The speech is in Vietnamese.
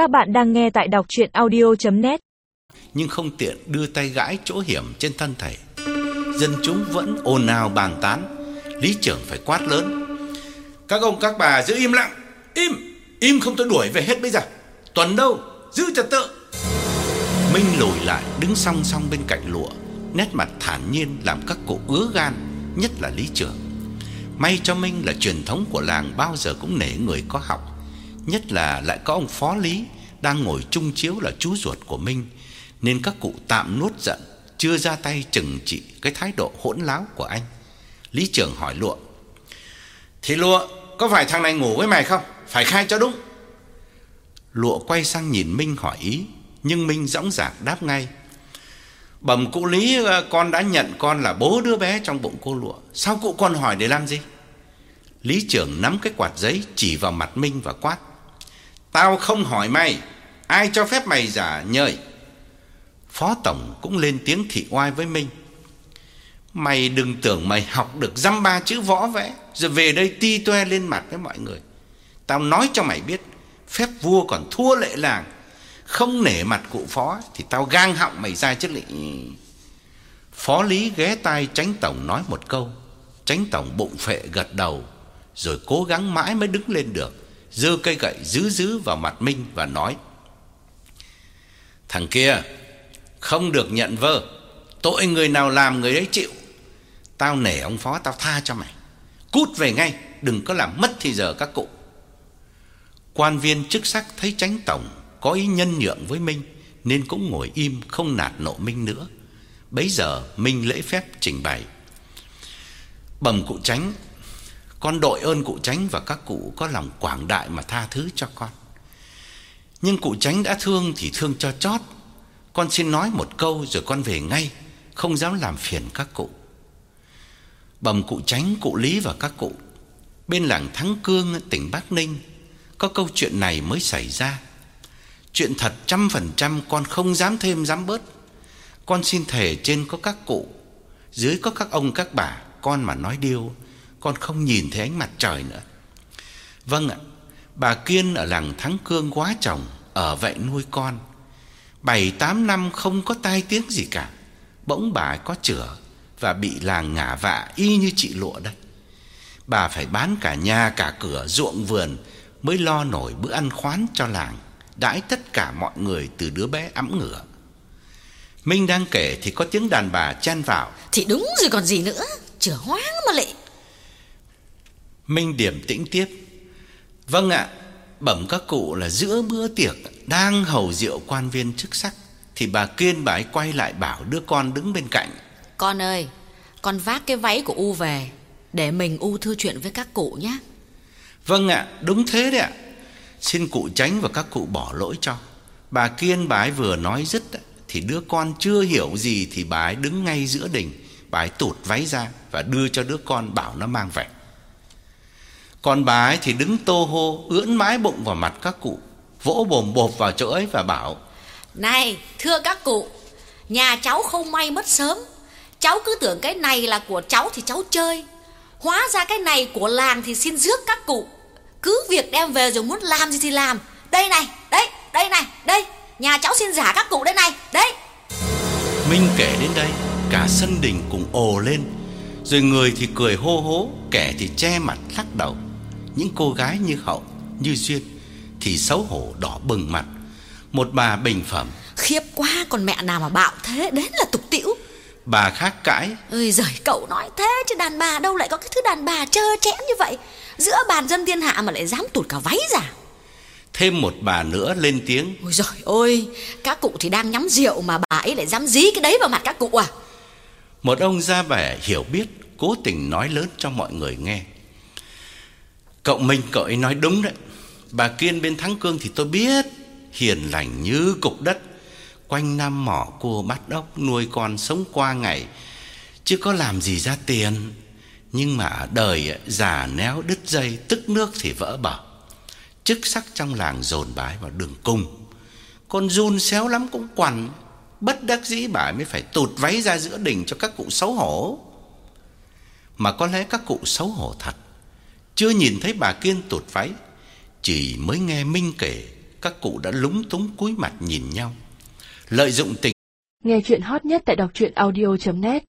Các bạn đang nghe tại đọc chuyện audio.net Nhưng không tiện đưa tay gãi chỗ hiểm trên thân thầy. Dân chúng vẫn ồn ào bàn tán. Lý trưởng phải quát lớn. Các ông các bà giữ im lặng. Im, im không tôi đuổi về hết bây giờ. Tuần đâu, giữ trật tự. Minh lùi lại đứng song song bên cạnh lụa. Nét mặt thản nhiên làm các cụ ứa gan Nhất là lý trưởng. May cho Minh là truyền thống của làng bao giờ cũng nể người có học. Nhất là lại có ông phó lý Đang ngồi chung chiếu là chú ruột của Minh, Nên các cụ tạm nuốt giận, Chưa ra tay trừng trị cái thái độ hỗn láo của anh. Lý trưởng hỏi lụa Thì lụa, có phải thằng này ngủ với mày không? Phải khai cho đúng. Lụa quay sang nhìn Minh hỏi ý, Nhưng Minh dõng dạc đáp ngay, Bẩm cụ Lý ờ, con đã nhận con là bố đứa bé trong bụng cô lụa. Sao cụ còn hỏi để làm gì? Lý trưởng nắm cái quạt giấy chỉ vào mặt Minh và quát Tao không hỏi mày. Ai cho phép mày giả nhời Phó Tổng cũng lên tiếng thị oai với Minh. Mày đừng tưởng mày học được dăm ba chữ võ vẽ Rồi về đây ti toe lên mặt với mọi người. Tao nói cho mày biết, Phép vua còn thua lệ làng. Không nể mặt cụ phó Thì tao gang họng mày ra chứ lị. Phó Lý ghé tai tránh tổng nói một câu. Tránh tổng bụng phệ gật đầu, Rồi cố gắng mãi mới đứng lên được giơ cây gậy dữ dữ vào mặt Minh và nói, Thằng kia, Không được nhận vơ. Tội người nào làm người đấy chịu. Tao nể ông phó, tao tha cho mày. Cút về ngay, Đừng có làm mất thì giờ các cụ. Quan viên chức sắc thấy tránh tổng Có ý nhân nhượng với Minh, Nên cũng ngồi im không nạt nộ Minh nữa. Bấy giờ Minh lễ phép trình bày, Bẩm cụ tránh con đội ơn cụ tránh và các cụ có lòng quảng đại mà tha thứ cho con. Nhưng cụ tránh đã thương thì thương cho chót. Con xin nói một câu rồi con về ngay Không dám làm phiền các cụ. Bẩm cụ tránh, cụ Lý và các cụ Bên làng Thắng Cương, tỉnh Bắc Ninh Có câu chuyện này mới xảy ra. Chuyện thật trăm phần trăm con không dám thêm dám bớt. Con xin thề trên có các cụ Dưới có các ông các bà Con mà nói điêu con không nhìn thấy ánh mặt trời nữa. Vâng ạ, Bà Kiên ở làng Thắng Cương quá chồng, Ở vậy nuôi con. Bảy, tám năm không có tai tiếng gì cả, Bỗng bà có chữa Và bị làng ngả vạ y như chị lụa đây Bà phải bán cả nhà, cả cửa, ruộng vườn Mới lo nổi bữa ăn khoán cho làng, Đãi tất cả mọi người từ đứa bé ẵm ngửa Minh đang kể thì có tiếng đàn bà chen vào. Thì đúng rồi còn gì nữa, Chửa hoang mà lại Minh điểm tĩnh tiếp. Vâng ạ Bẩm các cụ là giữa bữa tiệc Đang hầu rượu quan viên chức sắc Thì bà Kiên bà ấy quay lại bảo đứa con đứng bên cạnh. Con ơi Con vác cái váy của U về Để mình U thư chuyện với các cụ nhé. Vâng ạ đúng thế đấy ạ. Xin cụ tránh và các cụ bỏ lỗi cho. Bà Kiên bà ấy vừa nói dứt Thì đứa con chưa hiểu gì Thì bà ấy đứng ngay giữa đình Bà ấy tụt váy ra Và đưa cho đứa con bảo nó mang về Còn bà ấy thì đứng tô hô Ưỡn mái bụng vào mặt các cụ Vỗ bồm bộp vào chỗ ấy và bảo Này thưa các cụ Nhà cháu không may mất sớm. Cháu cứ tưởng cái này là của cháu thì cháu chơi. Hóa ra cái này của làng thì xin rước các cụ. Cứ việc đem về rồi muốn làm gì thì làm. Đây này, đấy, đây này, đây. Nhà cháu xin giả các cụ đây này, đấy Minh kể đến đây Cả sân đình cùng ồ lên. Rồi người thì cười hô hố Kẻ thì che mặt lắc đầu Những cô gái như Hậu, như Duyên Thì xấu hổ đỏ bừng mặt. Một bà bình phẩm. Khiếp quá, còn mẹ nào mà bạo thế Đến là tục tĩu. Bà khác cãi. Ơi giời, cậu nói thế chứ đàn bà đâu lại có cái thứ đàn bà trơ trẽn như vậy. Giữa bàn dân thiên hạ mà lại dám tụt cả váy ra. Thêm một bà nữa lên tiếng. Ôi giời ơi, các cụ thì đang nhắm rượu mà bà ấy lại dám dí cái đấy vào mặt các cụ à? Một ông ra vẻ hiểu biết Cố tình nói lớn cho mọi người nghe Cậu Minh, cậu ấy nói đúng đấy. Bà Kiên bên Thắng Cương thì tôi biết, Hiền lành như cục đất. Quanh năm mỏ cua bắt ốc, Nuôi con sống qua ngày, Chứ có làm gì ra tiền. Nhưng mà ở đời già néo đứt dây, Tức nước thì vỡ bờ. Chức sắc trong làng dồn bái vào đường cung Con run xéo lắm cũng quằn. Bất đắc dĩ bà mới phải tụt váy ra giữa đình cho các cụ xấu hổ. Mà có lẽ các cụ xấu hổ thật chưa nhìn thấy bà Kiên tụt váy Chỉ mới nghe Minh kể các cụ đã lúng túng cúi mặt nhìn nhau. Lợi dụng tình Nghe chuyện hot nhất tại đọc truyện audio.net